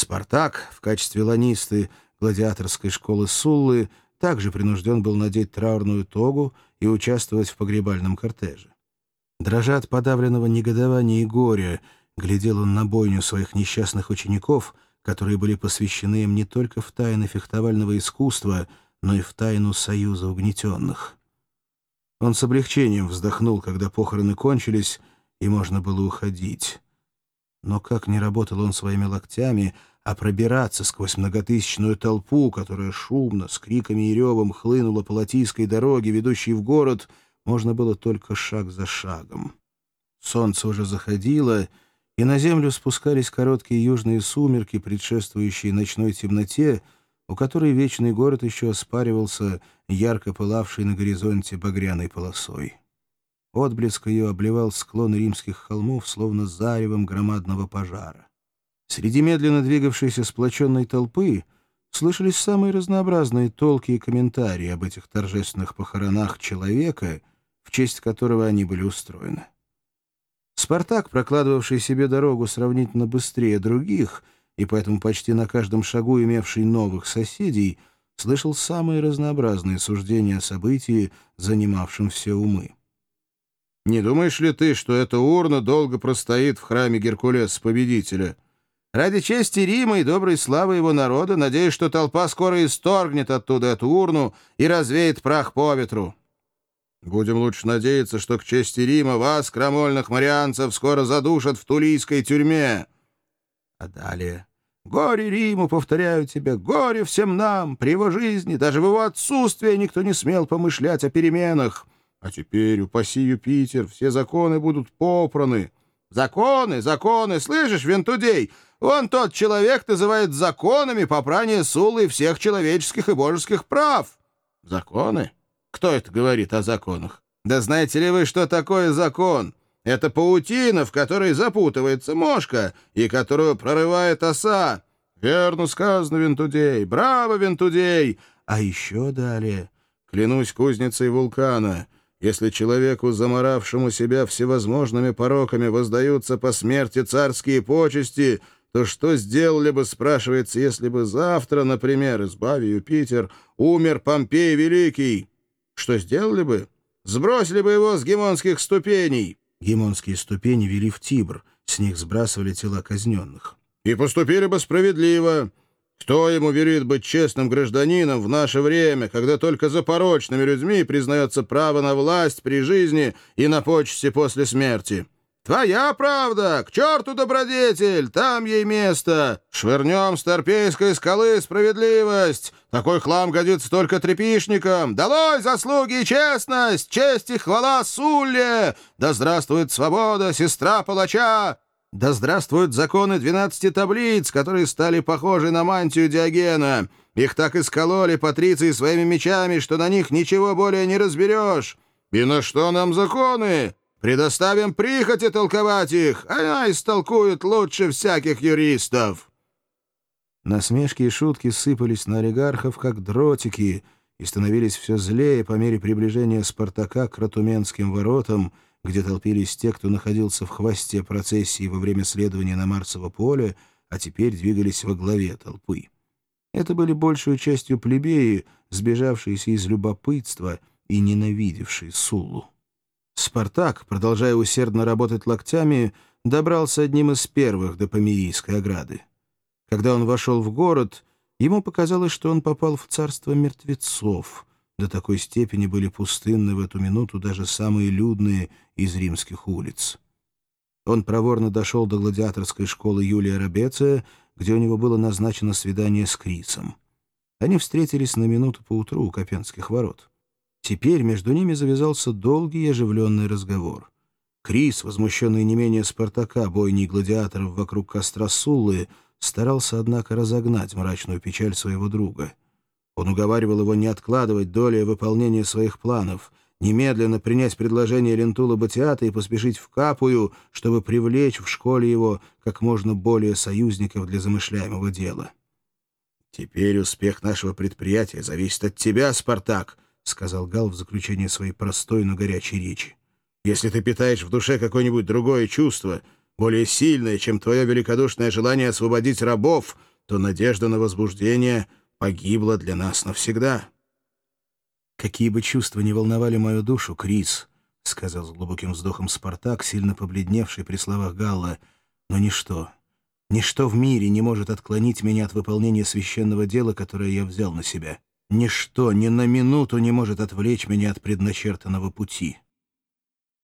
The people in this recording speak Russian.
Спартак в качестве ланисты гладиаторской школы Суллы также принужден был надеть траурную тогу и участвовать в погребальном кортеже. Дрожа от подавленного негодования и горя, глядел он на бойню своих несчастных учеников, которые были посвящены им не только в тайны фехтовального искусства, но и в тайну союза угнетенных. Он с облегчением вздохнул, когда похороны кончились, и можно было уходить. Но как не работал он своими локтями, а пробираться сквозь многотысячную толпу, которая шумно, с криками и ревом хлынула по Латийской дороге, ведущей в город, можно было только шаг за шагом. Солнце уже заходило, и на землю спускались короткие южные сумерки, предшествующие ночной темноте, у которой вечный город еще оспаривался ярко пылавшей на горизонте багряной полосой. Отблеск ее обливал склоны римских холмов, словно заревом громадного пожара. Среди медленно двигавшейся сплоченной толпы слышались самые разнообразные толки и комментарии об этих торжественных похоронах человека, в честь которого они были устроены. Спартак, прокладывавший себе дорогу сравнительно быстрее других и поэтому почти на каждом шагу имевший новых соседей, слышал самые разнообразные суждения о событии, занимавшем все умы. «Не думаешь ли ты, что эта урна долго простоит в храме Геркулеса-победителя?» Ради чести Рима и доброй славы его народа надеюсь, что толпа скоро исторгнет оттуда эту урну и развеет прах по ветру. Будем лучше надеяться, что к чести Рима вас, крамольных марианцев, скоро задушат в тулийской тюрьме. А далее... Горе Риму, повторяю тебе, горе всем нам. При его жизни, даже в его отсутствии, никто не смел помышлять о переменах. А теперь, упаси Юпитер, все законы будут попраны. Законы, законы, слышишь, Вентудей? Он тот человек называет законами попрание Сулы всех человеческих и божеских прав. Законы? Кто это говорит о законах? Да знаете ли вы, что такое закон? Это паутина, в которой запутывается мошка и которую прорывает оса. Верно сказано, Вентудей. Браво, Вентудей! А еще далее. Клянусь кузницей вулкана. Если человеку, заморавшему себя всевозможными пороками, воздаются по смерти царские почести — то что сделали бы, спрашивается, если бы завтра, например, избави Юпитер, умер Помпей Великий? Что сделали бы? Сбросили бы его с гемонских ступеней. Гемонские ступени вели в Тибр, с них сбрасывали тела казненных. И поступили бы справедливо. Кто ему верит быть честным гражданином в наше время, когда только за порочными людьми признается право на власть при жизни и на почести после смерти? «Твоя правда! К черту, добродетель! Там ей место! Швырнем с торпейской скалы справедливость! Такой хлам годится только трепишникам! Долой заслуги и честность! Честь и хвала Сулле! Да здравствует свобода, сестра палача! Да здравствуют законы двенадцати таблиц, которые стали похожи на мантию Диогена! Их так искололи патриции своими мечами, что на них ничего более не разберешь! И на что нам законы?» Предоставим прихоти толковать их, она истолкует лучше всяких юристов». Насмешки и шутки сыпались на олигархов, как дротики, и становились все злее по мере приближения Спартака к Ратуменским воротам, где толпились те, кто находился в хвосте процессии во время следования на Марсово поле, а теперь двигались во главе толпы. Это были большую частью плебеи, сбежавшиеся из любопытства и ненавидевшие Суллу. Спартак, продолжая усердно работать локтями, добрался одним из первых до Померийской ограды. Когда он вошел в город, ему показалось, что он попал в царство мертвецов. До такой степени были пустынны в эту минуту даже самые людные из римских улиц. Он проворно дошел до гладиаторской школы Юлия Рабеция, где у него было назначено свидание с Крисом. Они встретились на минуту поутру у Копенских ворот. Теперь между ними завязался долгий и оживленный разговор. Крис, возмущенный не менее Спартака, бойней гладиаторов вокруг костра Суллы, старался, однако, разогнать мрачную печаль своего друга. Он уговаривал его не откладывать доли выполнения своих планов, немедленно принять предложение Лентула Батиата и поспешить в Капую, чтобы привлечь в школе его как можно более союзников для замышляемого дела. «Теперь успех нашего предприятия зависит от тебя, Спартак», — сказал Гал в заключение своей простой, но горячей речи. «Если ты питаешь в душе какое-нибудь другое чувство, более сильное, чем твое великодушное желание освободить рабов, то надежда на возбуждение погибла для нас навсегда. «Какие бы чувства не волновали мою душу, Крис», — сказал с глубоким вздохом Спартак, сильно побледневший при словах Галла, — «но ничто, ничто в мире не может отклонить меня от выполнения священного дела, которое я взял на себя. Ничто ни на минуту не может отвлечь меня от предначертанного пути».